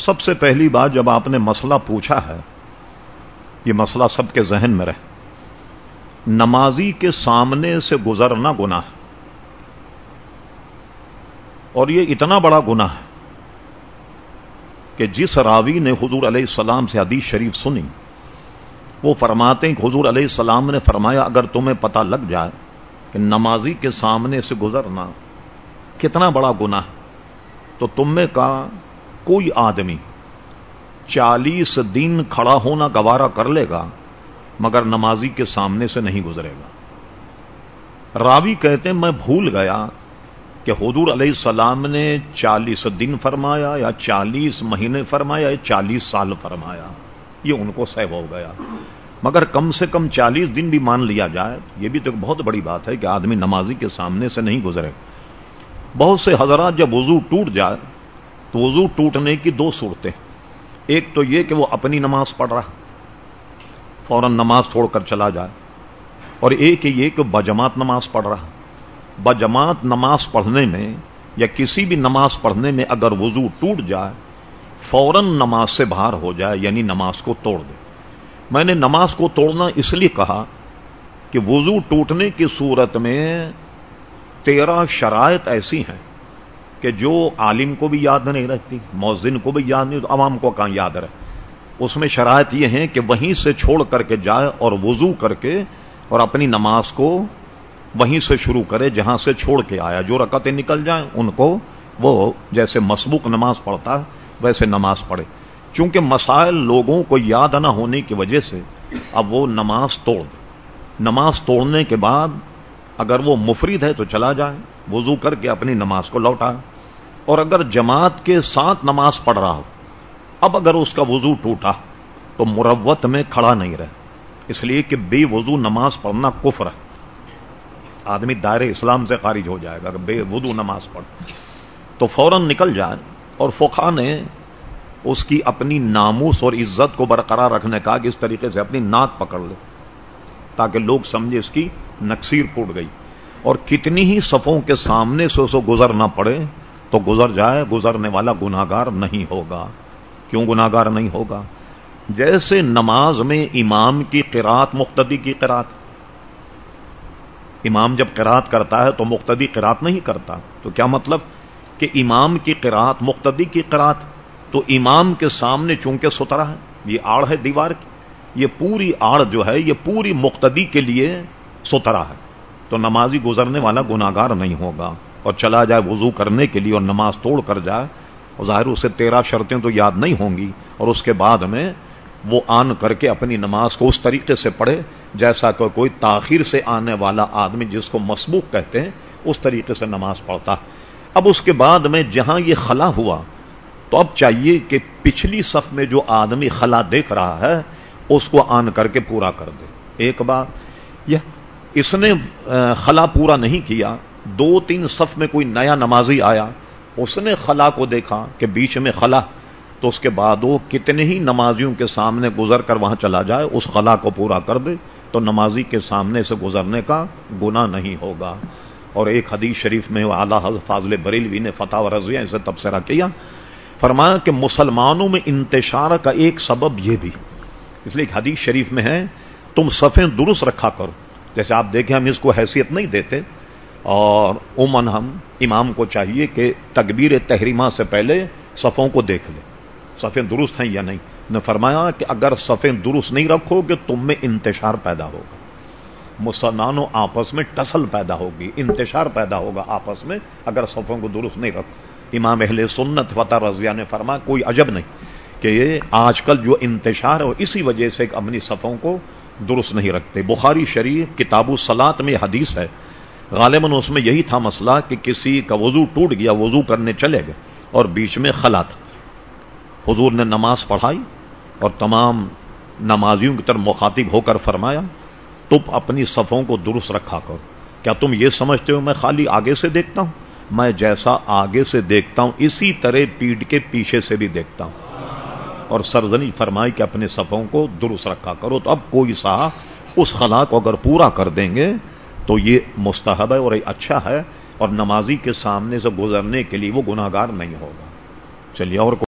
سب سے پہلی بات جب آپ نے مسئلہ پوچھا ہے، یہ مسئلہ سب کے ذہن میں رہے۔ نمازی کے سامنے سے گزرنا گنا ہے۔ اور یہ اتنا بڑا گنا ہے کہ جس راوی نے حضور علیہ السلام سے حدیث شریف سنی، وہ فرماتے ہیں کہ حضور علیہ السلام نے فرمایا، اگر تمہیں پتا لگ جائے کہ نمازی کے سامنے سے گزرنا کتنا بڑا گنا ہے، تو تم میں کا کوئی آدمی چالیس دن کھڑا ہونا گوارا کر لے گا، مگر نمازی کے سامنے سے نہیں گزرے گا۔ راوی کہتے ہیں، میں بھول گیا کہ حضور علیہ السلام نے چالیس دن فرمایا، یا چالیس مہینے فرمایا، یا چالیس سال فرمایا، یہ ان کو سہ ہو گیا۔ مگر کم سے کم چالیس دن بھی مان لیا جائے، یہ بھی تو ایک بہت بڑی بات ہے کہ آدمی نمازی کے سامنے سے نہیں گزرے۔ بہت سے حضرات جب وضو ٹوٹ جائے تو وضو ٹوٹنے کی دو صورتیں ایک تو یہ کہ وہ اپنی نماز پڑھ رہا فوراً نماز چھوڑ کر چلا جائے۔ اور ایک یہ کہ بجماعت نماز پڑھ رہا بجماعت نماز پڑھنے میں یا کسی بھی نماز پڑھنے میں اگر وضو ٹوٹ جائے، فوراً نماز سے باہر ہو جائے یعنی نماز کو توڑ دے۔ میں نے نماز کو توڑنا اس لیے کہا کہ وضو ٹوٹنے کی صورت میں تیرہ شرائط ایسی ہیں کہ جو عالم کو بھی یاد نہیں رہتی موزن کو بھی یاد نہیں، تو عوام کو کہاں یاد رہے؟ اس میں شرائط یہ ہیں کہ وہیں سے چھوڑ کر کے جائے اور وضو کر کے اور اپنی نماز کو وہیں سے شروع کرے، جہاں سے چھوڑ کے آیا۔ جو رکعتیں نکل جائیں، ان کو وہ جیسے مسبوق نماز پڑھتا ہے، ویسے نماز پڑھے۔ چونکہ مسائل لوگوں کو یاد نہ ہونے کی وجہ سے اب وہ نماز توڑ نماز توڑنے کے بعد اگر وہ مفرید ہے تو چلا جائے، وضو کر کے اپنی نماز کو لوٹا اور اگر جماعت کے ساتھ نماز پڑھ رہا ہو، اب اگر اس کا وضو ٹوٹا، تو مروت میں کھڑا نہیں رہے۔ اس لیے کہ بے وضو نماز پڑھنا کفر ہے۔ آدمی دائرے اسلام سے خارج ہو جائے گا، اگر بے وضو نماز پڑھ، تو فوراً نکل جائے۔ اور فقہ نے اس کی اپنی ناموس اور عزت کو برقرار رکھنے کا کہ اس طریقے سے اپنی ناک پکڑ لے، تاکہ لوگ سمجھے اس کی نقصیر پوٹ گئی۔ اور کتنی ہی صفوں کے سامنے سے اسے گزرنا پڑے، تو گزر جائے، گزرنے والا گناگار نہیں ہوگا۔ کیوں گناگار نہیں ہوگا؟ جیسے نماز میں امام کی قرات مقتدی کی قرات امام جب قرات کرتا ہے تو مقتدی قرات نہیں کرتا۔ تو کیا مطلب؟ کہ امام کی قرات مقتدی کی قرات تو امام کے سامنے چونکہ سترا ہے، یہ آڑ ہے دیوار کی۔ یہ پوری آڑ جو ہے، یہ پوری مقتدی کے لیے سترا ہے۔ تو نمازی گزرنے والا گناگار نہیں ہوگا۔ اور چلا جائے وضو کرنے کے لیے اور نماز توڑ کر جائے، اور ظاہر اسے تیرہ شرطیں تو یاد نہیں ہوں گی۔ اور اس کے بعد میں وہ آن کر کے اپنی نماز کو اس طریقے سے پڑھے جیسا کہ کوئی تاخیر سے آنے والا آدمی جس کو مسبوق کہتے ہیں، اس طریقے سے نماز پڑھتا۔ اب اس کے بعد میں جہاں یہ خلا ہوا، تو اب چاہیے کہ پچھلی صف میں جو آدمی خلا دیکھ رہا ہے، اس کو آن کر کے پورا کر دے۔ ایک بات، یہ اس نے خلا پورا نہیں کیا۔ دو تین صف میں کوئی نیا نمازی آیا۔ اس نے خلا کو دیکھا کہ بیچ میں خلا۔ تو اس کے بعد وہ کتنے ہی نمازیوں کے سامنے گزر کر وہاں چلا جائے، اس خلا کو پورا کر دے۔ تو نمازی کے سامنے سے گزرنے کا گنا نہیں ہوگا۔ اور ایک حدیث شریف میں اعلیٰ حضرت فاضل بریلوی نے فتح و رضویہ اسے تبصرہ کیا۔ فرمایا کہ مسلمانوں میں انتشار کا ایک سبب یہ بھی۔ اس لیے حدیث شریف میں ہے، تم صفیں درست رکھا کرو۔ جیسے آپ دیکھیں، ہم اس کو حیثیت نہیں دیتے۔ اور عمن ہم امام کو چاہیے کہ تکبیر تحریمہ سے پہلے صفوں کو دیکھ لے صفیں درست ہیں یا نہیں؟ نے فرمایا کہ اگر صفیں درست نہیں رکھو گے تم میں انتشار پیدا ہوگا۔ مسلمانوں آپس میں ٹسل پیدا ہوگی، انتشار پیدا ہوگا آپس میں اگر صفوں کو درست نہیں رکھ امام اہل سنت فتح رضویہ نے فرمایا، کوئی عجب نہیں کہ یہ آج کل جو انتشار ہے اسی وجہ سے اپنی صفوں کو درست نہیں رکھتے۔ بخاری شریف کتاب سلاد میں حدیث ہے۔ غالباً اس میں یہی تھا مسئلہ کہ کسی کا وضو ٹوٹ گیا، وضو کرنے چلے گئے اور بیچ میں خلا تھا۔ حضور نے نماز پڑھائی اور تمام نمازیوں کی طرف مخاطب ہو کر فرمایا، تم اپنی صفوں کو درست رکھا کرو۔ کیا تم یہ سمجھتے ہو میں خالی آگے سے دیکھتا ہوں؟ میں جیسا آگے سے دیکھتا ہوں، اسی طرح پیٹ کے پیچھے سے بھی دیکھتا ہوں۔ اور سرزنی فرمائی کہ اپنے صفوں کو درست رکھا کرو۔ تو اب کوئی سا اس خلا کو اگر پورا کر دیں گے تو یہ مستحب ہے اور یہ اچھا ہے اور نمازی کے سامنے سے گزرنے کے لیے وہ گناگار نہیں ہوگا۔ چلیے اور